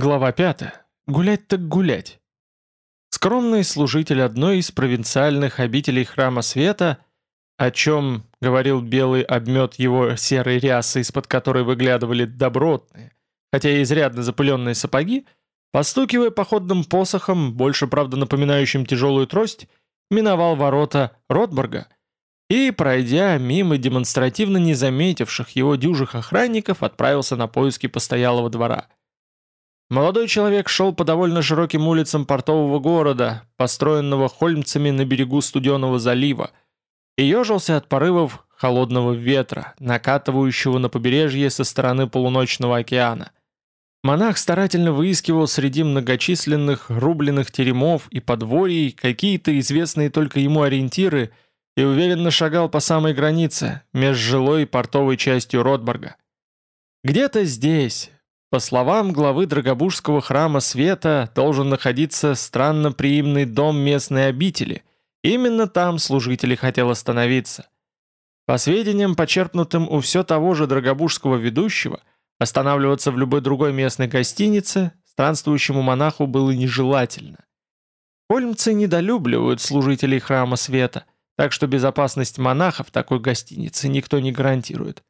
Глава 5. Гулять так гулять. Скромный служитель одной из провинциальных обителей Храма Света, о чем говорил белый обмет его серой рясы, из-под которой выглядывали добротные, хотя и изрядно запыленные сапоги, постукивая походным посохом, больше, правда, напоминающим тяжелую трость, миновал ворота Ротбурга и, пройдя мимо демонстративно не заметивших его дюжих охранников, отправился на поиски постоялого двора – Молодой человек шел по довольно широким улицам портового города, построенного хольмцами на берегу Студенного залива, и ежился от порывов холодного ветра, накатывающего на побережье со стороны полуночного океана. Монах старательно выискивал среди многочисленных рубленных теремов и подворий какие-то известные только ему ориентиры и уверенно шагал по самой границе, между жилой и портовой частью Ротбурга. Где-то здесь, по словам главы Драгобужского храма Света, должен находиться странно приимный дом местной обители. Именно там служители хотел остановиться. По сведениям, почерпнутым у все того же Драгобужского ведущего, останавливаться в любой другой местной гостинице странствующему монаху было нежелательно. Кольмцы недолюбливают служителей храма Света, так что безопасность монаха в такой гостинице никто не гарантирует.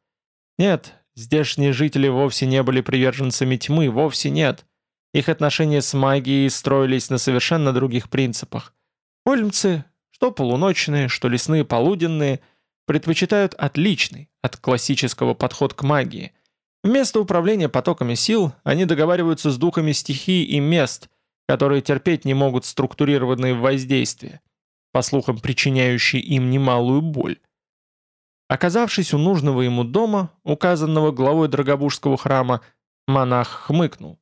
Нет, Здешние жители вовсе не были приверженцами тьмы, вовсе нет. Их отношения с магией строились на совершенно других принципах. Ольмцы, что полуночные, что лесные полуденные, предпочитают отличный от классического подход к магии. Вместо управления потоками сил они договариваются с духами стихий и мест, которые терпеть не могут структурированные воздействия, по слухам причиняющие им немалую боль. Оказавшись у нужного ему дома, указанного главой Драгобужского храма, монах хмыкнул.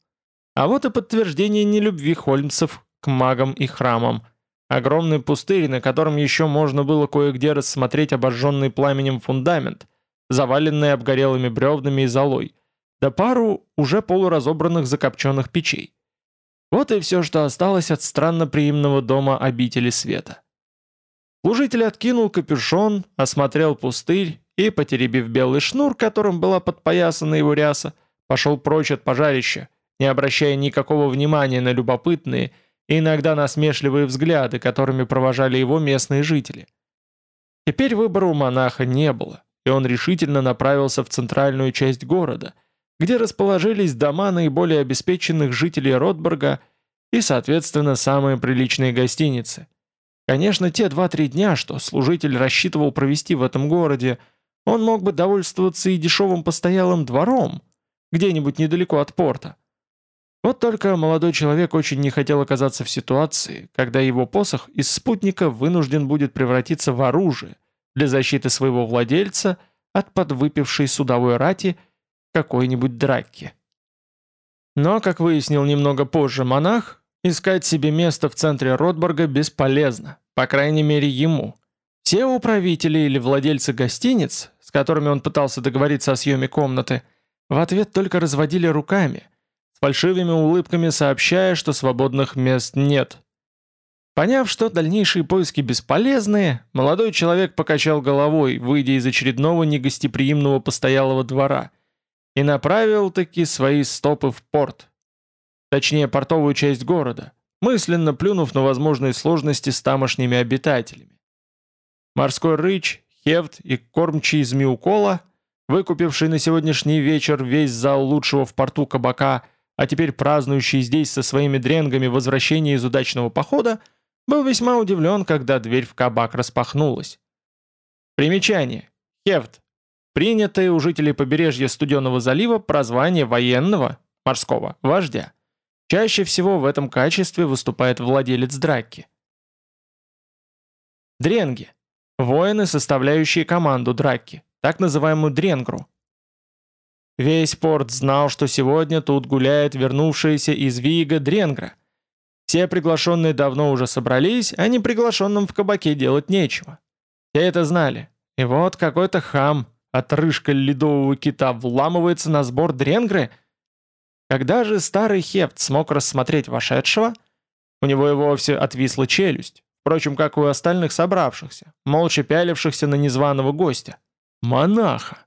А вот и подтверждение нелюбви хольмцев к магам и храмам. Огромный пустырь, на котором еще можно было кое-где рассмотреть обожженный пламенем фундамент, заваленный обгорелыми бревнами и золой, да пару уже полуразобранных закопченных печей. Вот и все, что осталось от странно приимного дома обители света. Служитель откинул капюшон, осмотрел пустырь и, потеребив белый шнур, которым была подпоясана его ряса, пошел прочь от пожарища, не обращая никакого внимания на любопытные и иногда насмешливые взгляды, которыми провожали его местные жители. Теперь выбора у монаха не было, и он решительно направился в центральную часть города, где расположились дома наиболее обеспеченных жителей Ротбурга и, соответственно, самые приличные гостиницы – Конечно, те два-три дня, что служитель рассчитывал провести в этом городе, он мог бы довольствоваться и дешевым постоялым двором, где-нибудь недалеко от порта. Вот только молодой человек очень не хотел оказаться в ситуации, когда его посох из спутника вынужден будет превратиться в оружие для защиты своего владельца от подвыпившей судовой рати какой-нибудь драки. Но, как выяснил немного позже монах, Искать себе место в центре Ротбурга бесполезно, по крайней мере ему. Все управители или владельцы гостиниц, с которыми он пытался договориться о съеме комнаты, в ответ только разводили руками, с фальшивыми улыбками сообщая, что свободных мест нет. Поняв, что дальнейшие поиски бесполезны, молодой человек покачал головой, выйдя из очередного негостеприимного постоялого двора, и направил таки свои стопы в порт, точнее портовую часть города, мысленно плюнув на возможные сложности с тамошними обитателями. Морской рыч, хевт и кормчий змеукола, выкупивший на сегодняшний вечер весь зал лучшего в порту кабака, а теперь празднующий здесь со своими дренгами возвращение из удачного похода, был весьма удивлен, когда дверь в кабак распахнулась. Примечание. Хевт. Принятое у жителей побережья Студенного залива прозвание военного, морского, вождя. Чаще всего в этом качестве выступает владелец драки. Дренги. Воины, составляющие команду драки, так называемую дренгру. Весь порт знал, что сегодня тут гуляет вернувшаяся из Вига Дренгра. Все приглашенные давно уже собрались, а неприглашенным в кабаке делать нечего. Все это знали. И вот какой-то хам, отрыжка ледового кита, вламывается на сбор Дренгры – когда же старый Хефт смог рассмотреть вошедшего, у него и вовсе отвисла челюсть, впрочем, как и у остальных собравшихся, молча пялившихся на незваного гостя. Монаха!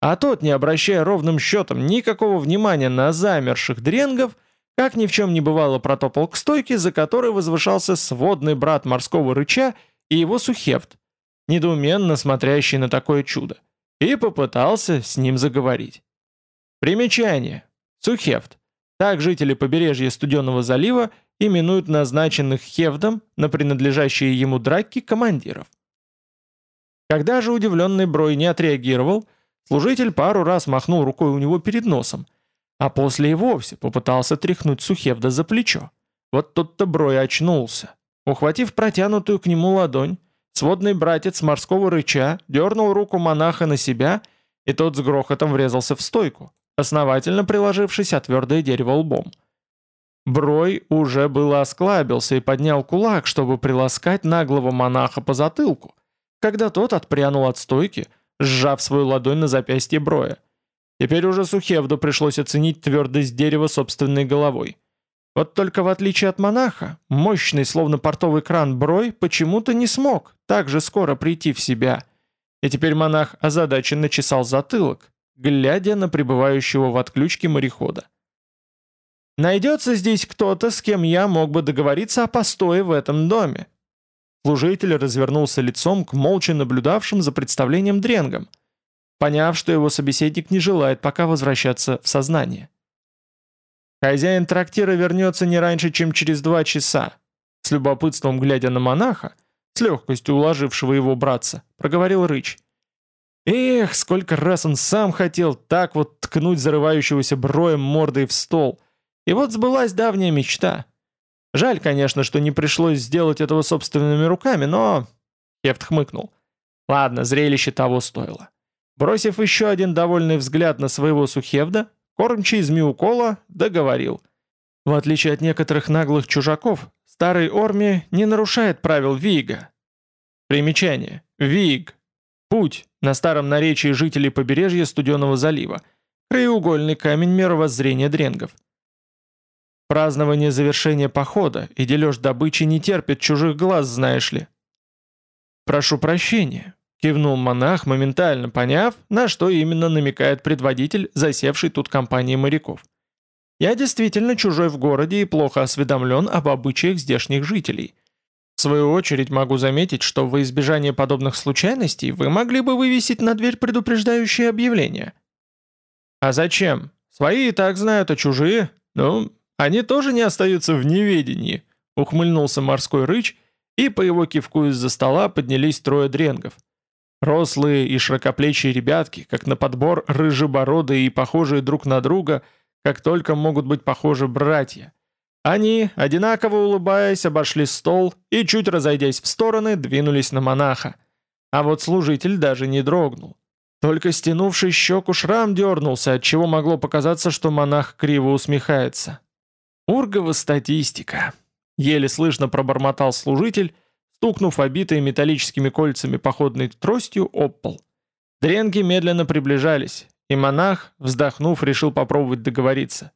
А тот, не обращая ровным счетом никакого внимания на замерших дренгов, как ни в чем не бывало протопал к стойке, за которой возвышался сводный брат морского рыча и его сухефт, недоуменно смотрящий на такое чудо, и попытался с ним заговорить. Примечание. Сухефт. Так жители побережья Студенного залива именуют назначенных хевдом на принадлежащие ему драки командиров. Когда же удивленный Брой не отреагировал, служитель пару раз махнул рукой у него перед носом, а после и вовсе попытался тряхнуть Сухевда за плечо. Вот тут-то Брой очнулся. Ухватив протянутую к нему ладонь, сводный братец морского рыча дернул руку монаха на себя, и тот с грохотом врезался в стойку, основательно приложившись о твердое дерево лбом. Брой уже было осклабился и поднял кулак, чтобы приласкать наглого монаха по затылку, когда тот отпрянул от стойки, сжав свою ладонь на запястье Броя. Теперь уже Сухевду пришлось оценить твердость дерева собственной головой. Вот только в отличие от монаха, мощный, словно портовый кран Брой почему-то не смог так же скоро прийти в себя. И теперь монах озадаченно чесал затылок, глядя на пребывающего в отключке морехода. «Найдется здесь кто-то, с кем я мог бы договориться о постое в этом доме?» Служитель развернулся лицом к молча наблюдавшим за представлением дренгам, поняв, что его собеседник не желает пока возвращаться в сознание. «Хозяин трактира вернется не раньше, чем через два часа», с любопытством глядя на монаха, с легкостью уложившего его братца, проговорил Рыч. Эх, сколько раз он сам хотел так вот ткнуть зарывающегося броем мордой в стол. И вот сбылась давняя мечта. Жаль, конечно, что не пришлось сделать этого собственными руками, но... Хефт хмыкнул. Ладно, зрелище того стоило. Бросив еще один довольный взгляд на своего сухевда, кормчий из Миукола договорил. В отличие от некоторых наглых чужаков, старый Орми не нарушает правил Вига. Примечание. Виг. Путь на старом наречии жителей побережья Студенного залива. Краеугольный камень мировоззрения дренгов. Празднование завершения похода и дележ добычи не терпит чужих глаз, знаешь ли. «Прошу прощения», — кивнул монах, моментально поняв, на что именно намекает предводитель, засевший тут компании моряков. «Я действительно чужой в городе и плохо осведомлен об обычаях здешних жителей. В свою очередь могу заметить, что во избежание подобных случайностей вы могли бы вывесить на дверь предупреждающее объявление». «А зачем? Свои и так знают, а чужие? Ну, они тоже не остаются в неведении», — ухмыльнулся морской рыч, и по его кивку из-за стола поднялись трое дренгов. Рослые и широкоплечие ребятки, как на подбор рыжебородые и похожие друг на друга, как только могут быть похожи братья. Они, одинаково улыбаясь, обошли стол и, чуть разойдясь в стороны, двинулись на монаха. А вот служитель даже не дрогнул. Только стянувший щеку шрам дернулся, отчего могло показаться, что монах криво усмехается. «Ургова статистика», — еле слышно пробормотал служитель, стукнув обитой металлическими кольцами походной тростью об пол. Дренги медленно приближались, и монах, вздохнув, решил попробовать договориться.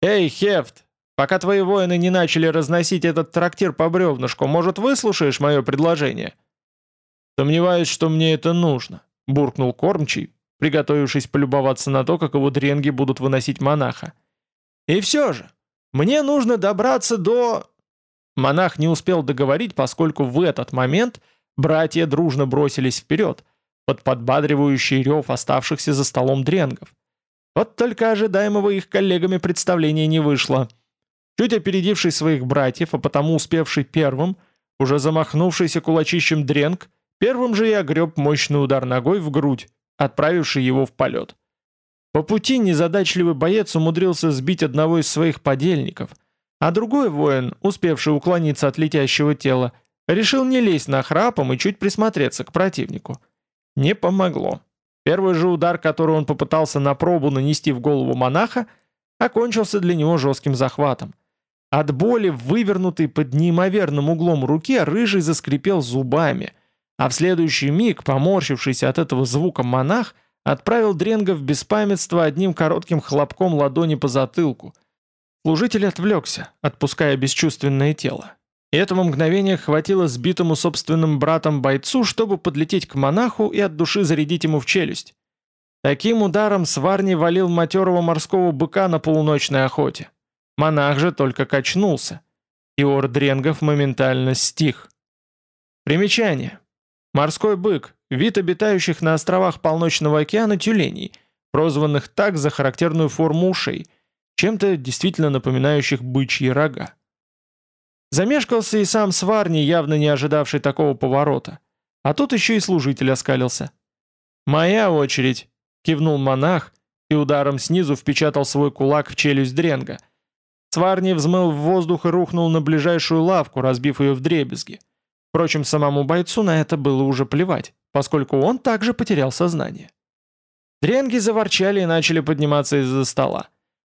«Эй, Хефт, Пока твои воины не начали разносить этот трактир по бревнышку, может, выслушаешь мое предложение?» «Сомневаюсь, что мне это нужно», — буркнул кормчий, приготовившись полюбоваться на то, как его дренги будут выносить монаха. «И все же, мне нужно добраться до...» Монах не успел договорить, поскольку в этот момент братья дружно бросились вперед, под подбадривающий рев оставшихся за столом дренгов. Вот только ожидаемого их коллегами представления не вышло — Чуть опередивший своих братьев, а потому успевший первым, уже замахнувшийся кулачищем дренг, первым же и огреб мощный удар ногой в грудь, отправивший его в полет. По пути незадачливый боец умудрился сбить одного из своих подельников, а другой воин, успевший уклониться от летящего тела, решил не лезть на храпом и чуть присмотреться к противнику. Не помогло. Первый же удар, который он попытался на пробу нанести в голову монаха, окончился для него жестким захватом. От боли, вывернутой под неимоверным углом руке, рыжий заскрипел зубами, а в следующий миг, поморщившийся от этого звука монах, отправил Дренга в беспамятство одним коротким хлопком ладони по затылку. Служитель отвлекся, отпуская бесчувственное тело. Этого мгновения хватило сбитому собственным братом бойцу, чтобы подлететь к монаху и от души зарядить ему в челюсть. Таким ударом Сварни валил матерого морского быка на полуночной охоте. Монах же только качнулся, и ор дренгов моментально стих. Примечание. Морской бык – вид обитающих на островах Полночного океана тюленей, прозванных так за характерную форму ушей, чем-то действительно напоминающих бычьи рога. Замешкался и сам Сварни, явно не ожидавший такого поворота. А тут еще и служитель оскалился. «Моя очередь», — кивнул монах и ударом снизу впечатал свой кулак в челюсть Дренга. Сварни взмыл в воздух и рухнул на ближайшую лавку, разбив ее в дребезги. Впрочем, самому бойцу на это было уже плевать, поскольку он также потерял сознание. Дренги заворчали и начали подниматься из-за стола.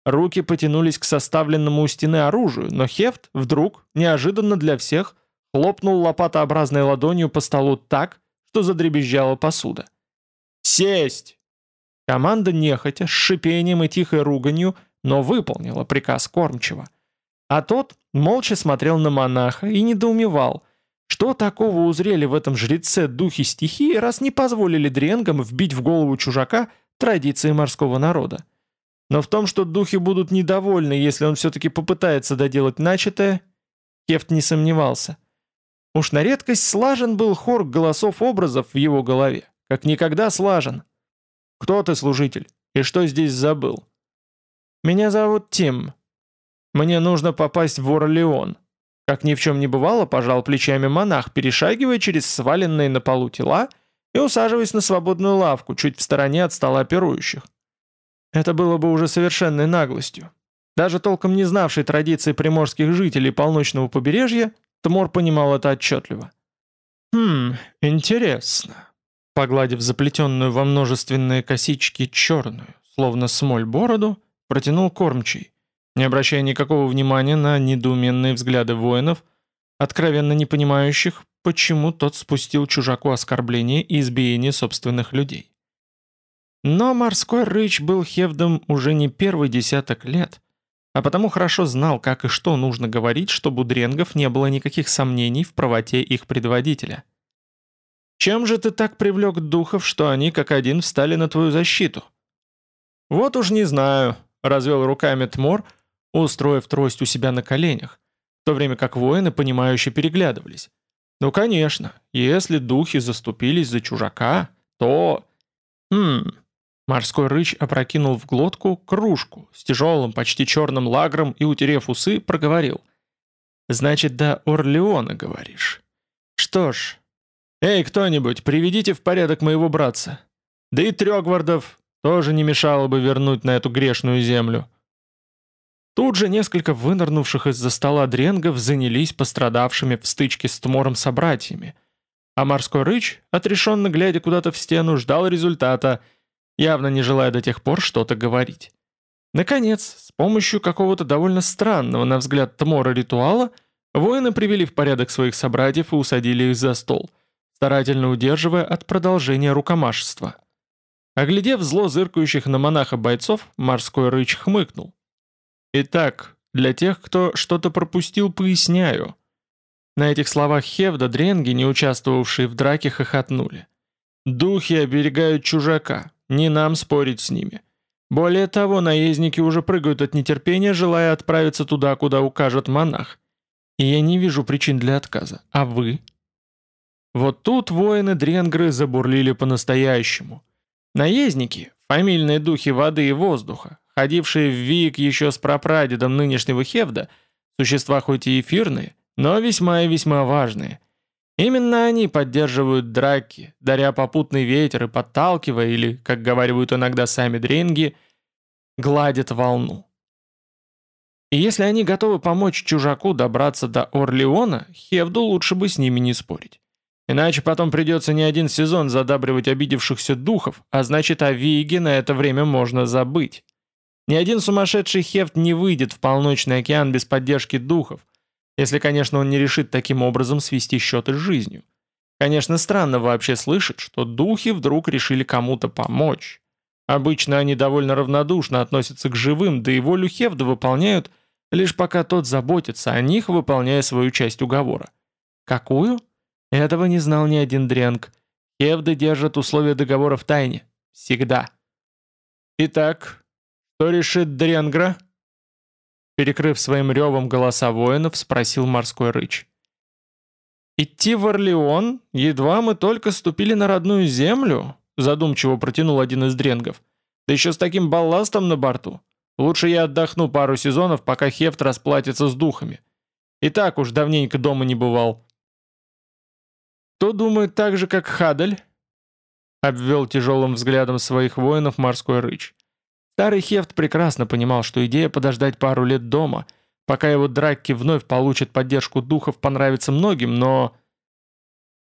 Руки потянулись к составленному у стены оружию, но Хефт вдруг, неожиданно для всех, хлопнул лопатообразной ладонью по столу так, что задребезжала посуда. «Сесть!» Команда нехотя, с шипением и тихой руганью, но выполнила приказ кормчего. А тот молча смотрел на монаха и недоумевал, что такого узрели в этом жреце духи стихии, раз не позволили дренгам вбить в голову чужака традиции морского народа. Но в том, что духи будут недовольны, если он все-таки попытается доделать начатое, Кефт не сомневался. Уж на редкость слажен был хор голосов-образов в его голове, как никогда слажен. «Кто ты, служитель? И что здесь забыл?» «Меня зовут Тим. Мне нужно попасть в Орлеон», как ни в чем не бывало, пожал плечами монах, перешагивая через сваленные на полу тела и усаживаясь на свободную лавку, чуть в стороне от стола пирующих. Это было бы уже совершенной наглостью. Даже толком не знавший традиции приморских жителей полночного побережья, Тмор понимал это отчетливо. «Хм, интересно», — погладив заплетенную во множественные косички черную, словно смоль бороду, протянул кормчий не обращая никакого внимания на недоуменные взгляды воинов, откровенно не понимающих, почему тот спустил чужаку оскорбление и избиение собственных людей. Но морской рыч был Хевдом уже не первый десяток лет, а потому хорошо знал, как и что нужно говорить, чтобы у дренгов не было никаких сомнений в правоте их предводителя. «Чем же ты так привлек духов, что они как один встали на твою защиту?» «Вот уж не знаю», — развел руками Тмор, — устроив трость у себя на коленях, в то время как воины, понимающе переглядывались. Ну, конечно, если духи заступились за чужака, то... Хм... Морской рыч опрокинул в глотку кружку с тяжелым, почти черным лагром и, утерев усы, проговорил. «Значит, до Орлеона, говоришь? Что ж... Эй, кто-нибудь, приведите в порядок моего братца. Да и Трёгвардов тоже не мешало бы вернуть на эту грешную землю». Тут же несколько вынырнувших из-за стола дренгов занялись пострадавшими в стычке с Тмором собратьями. А морской рыч, отрешенно глядя куда-то в стену, ждал результата, явно не желая до тех пор что-то говорить. Наконец, с помощью какого-то довольно странного, на взгляд Тмора, ритуала, воины привели в порядок своих собратьев и усадили их за стол, старательно удерживая от продолжения рукомашества. Оглядев зло зыркающих на монаха бойцов, морской рыч хмыкнул. Итак, для тех, кто что-то пропустил, поясняю. На этих словах Хевда дренги, не участвовавшие в драке, хохотнули. Духи оберегают чужака, не нам спорить с ними. Более того, наездники уже прыгают от нетерпения, желая отправиться туда, куда укажет монах. И я не вижу причин для отказа. А вы? Вот тут воины Дренгры забурлили по-настоящему. Наездники, фамильные духи воды и воздуха, ходившие в Вик еще с прапрадедом нынешнего Хевда, существа хоть и эфирные, но весьма и весьма важные. Именно они поддерживают драки, даря попутный ветер и подталкивая, или, как говорят иногда сами дренги, гладят волну. И если они готовы помочь чужаку добраться до Орлеона, Хевду лучше бы с ними не спорить. Иначе потом придется не один сезон задабривать обидевшихся духов, а значит о Виге на это время можно забыть. Ни один сумасшедший хефт не выйдет в полночный океан без поддержки духов, если, конечно, он не решит таким образом свести счеты с жизнью. Конечно, странно вообще слышать, что духи вдруг решили кому-то помочь. Обычно они довольно равнодушно относятся к живым, да и волю Хевда выполняют, лишь пока тот заботится о них, выполняя свою часть уговора. Какую? Этого не знал ни один дренг. Хевды держат условия договора в тайне. Всегда. Итак, «Что решит Дренгра?» перекрыв своим ревом голоса воинов, спросил морской рыч. «Идти в Орлеон? Едва мы только ступили на родную землю?» задумчиво протянул один из дренгов. «Да еще с таким балластом на борту. Лучше я отдохну пару сезонов, пока Хефт расплатится с духами. И так уж давненько дома не бывал». «Кто думает так же, как Хадель?» обвел тяжелым взглядом своих воинов морской рыч. Старый Хефт прекрасно понимал, что идея подождать пару лет дома, пока его драки вновь получат поддержку духов, понравится многим, но...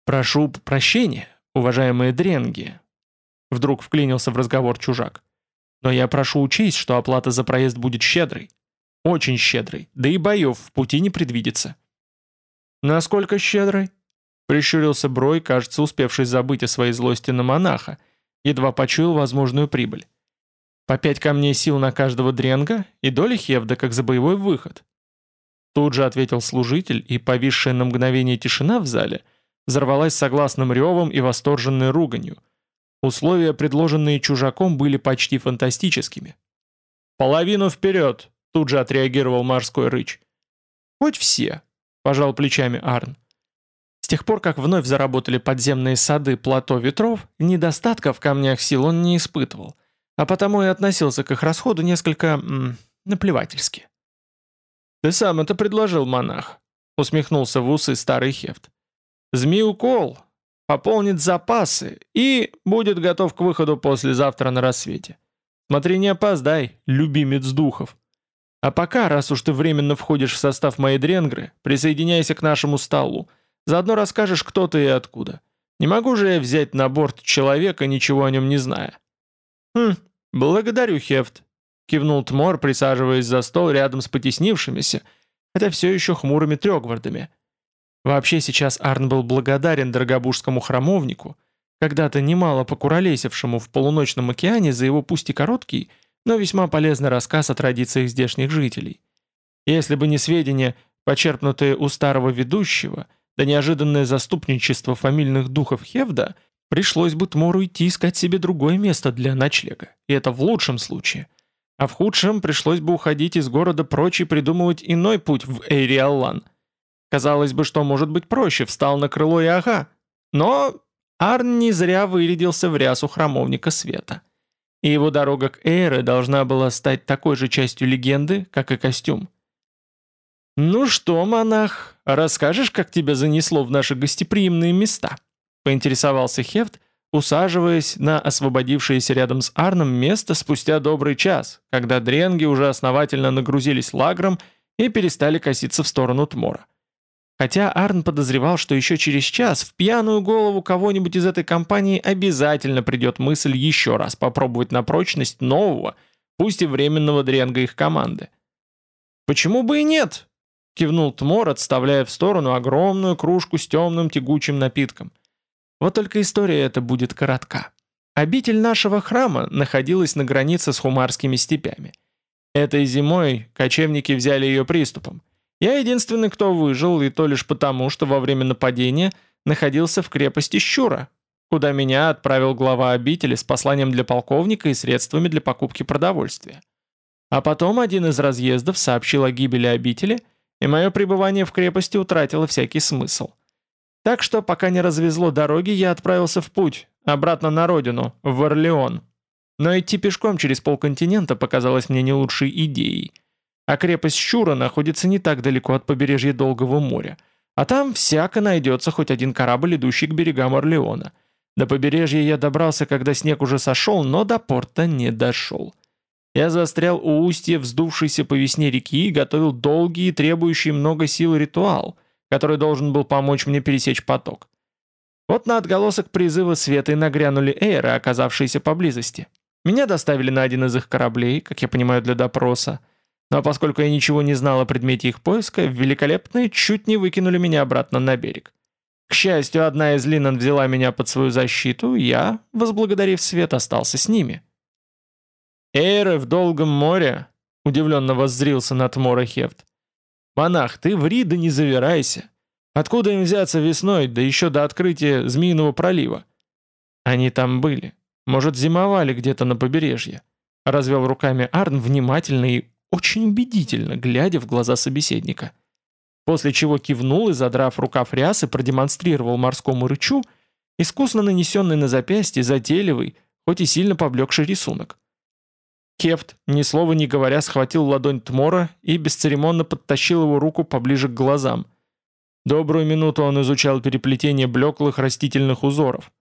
«Прошу прощения, уважаемые дренги», — вдруг вклинился в разговор чужак. «Но я прошу учесть, что оплата за проезд будет щедрой. Очень щедрой, да и боев в пути не предвидится». «Насколько щедрой?» — прищурился Брой, кажется, успевший забыть о своей злости на монаха, едва почуял возможную прибыль. По пять камней сил на каждого дренга и доля Хевда как за боевой выход. Тут же ответил служитель, и повисшая на мгновение тишина в зале взорвалась согласным ревом и восторженной руганью. Условия, предложенные чужаком, были почти фантастическими. «Половину вперед!» — тут же отреагировал морской рыч. «Хоть все!» — пожал плечами Арн. С тех пор, как вновь заработали подземные сады плато ветров, недостатка в камнях сил он не испытывал — а потому и относился к их расходу несколько м, наплевательски. «Ты сам это предложил, монах», — усмехнулся в усы старый Хефт. «Змею-кол пополнит запасы и будет готов к выходу послезавтра на рассвете. Смотри, не опоздай, любимец духов. А пока, раз уж ты временно входишь в состав моей дренгры, присоединяйся к нашему столу. Заодно расскажешь, кто ты и откуда. Не могу же я взять на борт человека, ничего о нем не зная». «Хм, благодарю, Хефт», — кивнул Тмор, присаживаясь за стол рядом с потеснившимися, хотя все еще хмурыми трёгвардами. Вообще сейчас Арн был благодарен дорогобужскому храмовнику, когда-то немало покуролесившему в полуночном океане за его пусть и короткий, но весьма полезный рассказ о традициях здешних жителей. Если бы не сведения, почерпнутые у старого ведущего, да неожиданное заступничество фамильных духов Хевда — Пришлось бы Тмору идти искать себе другое место для ночлега, и это в лучшем случае. А в худшем пришлось бы уходить из города прочь и придумывать иной путь в Эйриаллан. Казалось бы, что может быть проще, встал на крыло и ага. Но Арн не зря вырядился в рясу храмовника света. И его дорога к Эйре должна была стать такой же частью легенды, как и костюм. «Ну что, монах, расскажешь, как тебя занесло в наши гостеприимные места?» поинтересовался Хефт, усаживаясь на освободившееся рядом с Арном место спустя добрый час, когда дренги уже основательно нагрузились лагром и перестали коситься в сторону Тмора. Хотя Арн подозревал, что еще через час в пьяную голову кого-нибудь из этой компании обязательно придет мысль еще раз попробовать на прочность нового, пусть и временного дренга их команды. «Почему бы и нет?» — кивнул Тмор, отставляя в сторону огромную кружку с темным тягучим напитком — вот только история эта будет коротка. Обитель нашего храма находилась на границе с хумарскими степями. Этой зимой кочевники взяли ее приступом. Я единственный, кто выжил, и то лишь потому, что во время нападения находился в крепости Щура, куда меня отправил глава обители с посланием для полковника и средствами для покупки продовольствия. А потом один из разъездов сообщил о гибели обители, и мое пребывание в крепости утратило всякий смысл. Так что, пока не развезло дороги, я отправился в путь, обратно на родину, в Орлеон. Но идти пешком через полконтинента показалось мне не лучшей идеей. А крепость Щура находится не так далеко от побережья Долгого моря. А там всяко найдется хоть один корабль, идущий к берегам Орлеона. До побережья я добрался, когда снег уже сошел, но до порта не дошел. Я застрял у устья вздувшейся по весне реки и готовил долгий и требующий много сил ритуал — который должен был помочь мне пересечь поток. Вот на отголосок призыва света и нагрянули эйры, оказавшиеся поблизости. Меня доставили на один из их кораблей, как я понимаю, для допроса. Но поскольку я ничего не знал о предмете их поиска, великолепные чуть не выкинули меня обратно на берег. К счастью, одна из Линан взяла меня под свою защиту, я, возблагодарив свет, остался с ними. «Эйры в долгом море?» — удивленно воззрился на Тмора Хефт. «Монах, ты ври да не завирайся. Откуда им взяться весной, да еще до открытия Змеиного пролива?» «Они там были. Может, зимовали где-то на побережье?» Развел руками Арн, внимательно и очень убедительно, глядя в глаза собеседника. После чего кивнул и, задрав рукав рясы, продемонстрировал морскому рычу искусно нанесенный на запястье затейливый, хоть и сильно поблекший рисунок. Кефт, ни слова не говоря, схватил ладонь Тмора и бесцеремонно подтащил его руку поближе к глазам. Добрую минуту он изучал переплетение блеклых растительных узоров.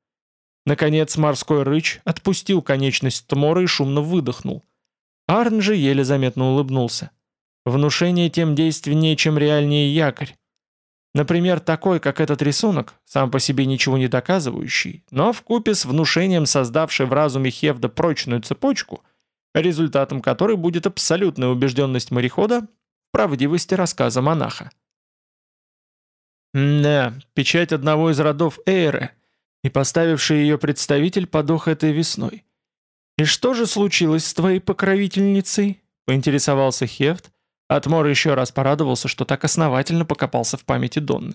Наконец морской рыч отпустил конечность Тмора и шумно выдохнул. Арн же еле заметно улыбнулся. Внушение тем действеннее, чем реальнее якорь. Например, такой, как этот рисунок, сам по себе ничего не доказывающий, но вкупе с внушением создавший в разуме Хевда прочную цепочку – результатом которой будет абсолютная убежденность морехода в правдивости рассказа монаха. Да, печать одного из родов Эйры, и поставивший ее представитель подох этой весной. «И что же случилось с твоей покровительницей?» — поинтересовался Хефт. Атмор еще раз порадовался, что так основательно покопался в памяти Донны.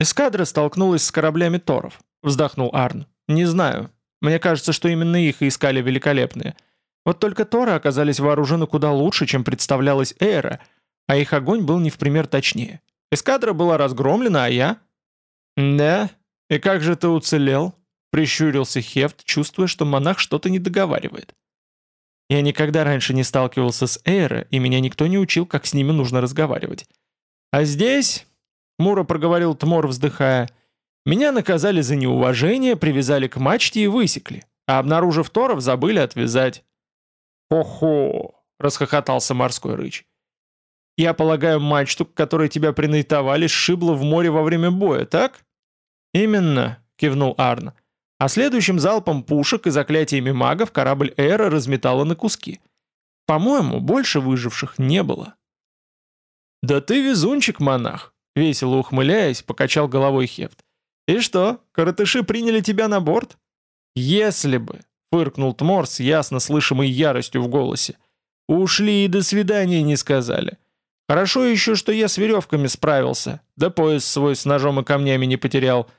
«Эскадра столкнулась с кораблями Торов», — вздохнул Арн. «Не знаю. Мне кажется, что именно их и искали великолепные. Вот только Торы оказались вооружены куда лучше, чем представлялась Эра, а их огонь был не в пример точнее. Эскадра была разгромлена, а я... «Да? И как же ты уцелел?» — прищурился Хефт, чувствуя, что монах что-то не договаривает. Я никогда раньше не сталкивался с Эйра, и меня никто не учил, как с ними нужно разговаривать. А здесь, — Мура проговорил Тмор, вздыхая, — меня наказали за неуважение, привязали к мачте и высекли, а обнаружив Торов, забыли отвязать. «Хо-хо!» — расхохотался морской рыч. «Я полагаю, мачту, к которой тебя принайтовали, сшибло в море во время боя, так?» «Именно», — кивнул Арн. А следующим залпом пушек и заклятиями магов корабль Эра разметала на куски. По-моему, больше выживших не было. «Да ты везунчик, монах!» — весело ухмыляясь, покачал головой Хефт. «И что, коротыши приняли тебя на борт?» «Если бы!» Фыркнул Тмор с ясно слышимой яростью в голосе. «Ушли и до свидания не сказали. Хорошо еще, что я с веревками справился, да пояс свой с ножом и камнями не потерял.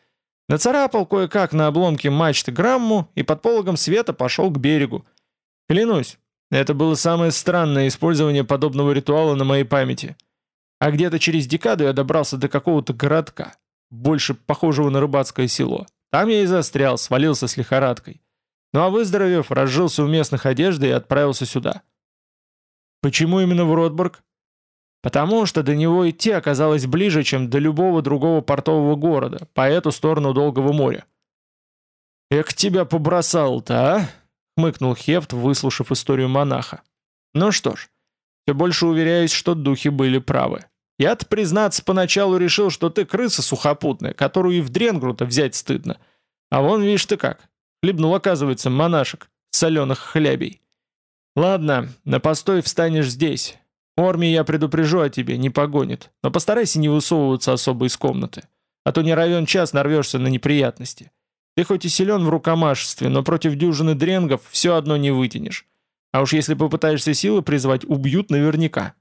Нацарапал кое-как на обломке мачты грамму и под пологом света пошел к берегу. Клянусь, это было самое странное использование подобного ритуала на моей памяти. А где-то через декаду я добрался до какого-то городка, больше похожего на рыбацкое село. Там я и застрял, свалился с лихорадкой. Ну а выздоровев, разжился у местных одежды и отправился сюда. Почему именно в Ротбург? Потому что до него идти оказалось ближе, чем до любого другого портового города, по эту сторону Долгого моря. «Эх, тебя побросал-то, а?» — хмыкнул Хефт, выслушав историю монаха. «Ну что ж, все больше уверяюсь, что духи были правы. Я-то, признаться, поначалу решил, что ты крыса сухопутная, которую и в Дренгрута взять стыдно. А вон, видишь ты как, Хлебнул, оказывается, монашек, соленых хлябей. Ладно, на постой встанешь здесь. Орми я предупрежу о тебе, не погонит. Но постарайся не высовываться особо из комнаты. А то не равен час нарвешься на неприятности. Ты хоть и силен в рукомашестве, но против дюжины дренгов все одно не вытянешь. А уж если попытаешься силы призвать, убьют наверняка.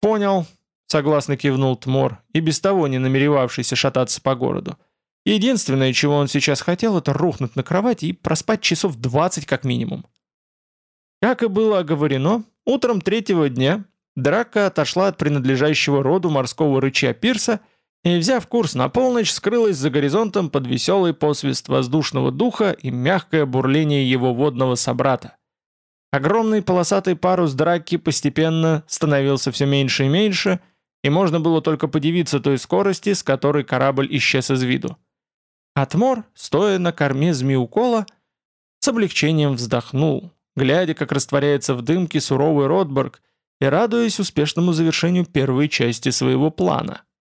«Понял», — согласно кивнул Тмор, и без того не намеревавшийся шататься по городу. Единственное, чего он сейчас хотел, это рухнуть на кровать и проспать часов 20 как минимум. Как и было оговорено, утром третьего дня Драка отошла от принадлежащего роду морского рыча пирса и, взяв курс на полночь, скрылась за горизонтом под веселый посвист воздушного духа и мягкое бурление его водного собрата. Огромный полосатый парус Драки постепенно становился все меньше и меньше, и можно было только подивиться той скорости, с которой корабль исчез из виду. Атмор, стоя на корме змеукола, с облегчением вздохнул, глядя, как растворяется в дымке суровый Ротбург и радуясь успешному завершению первой части своего плана –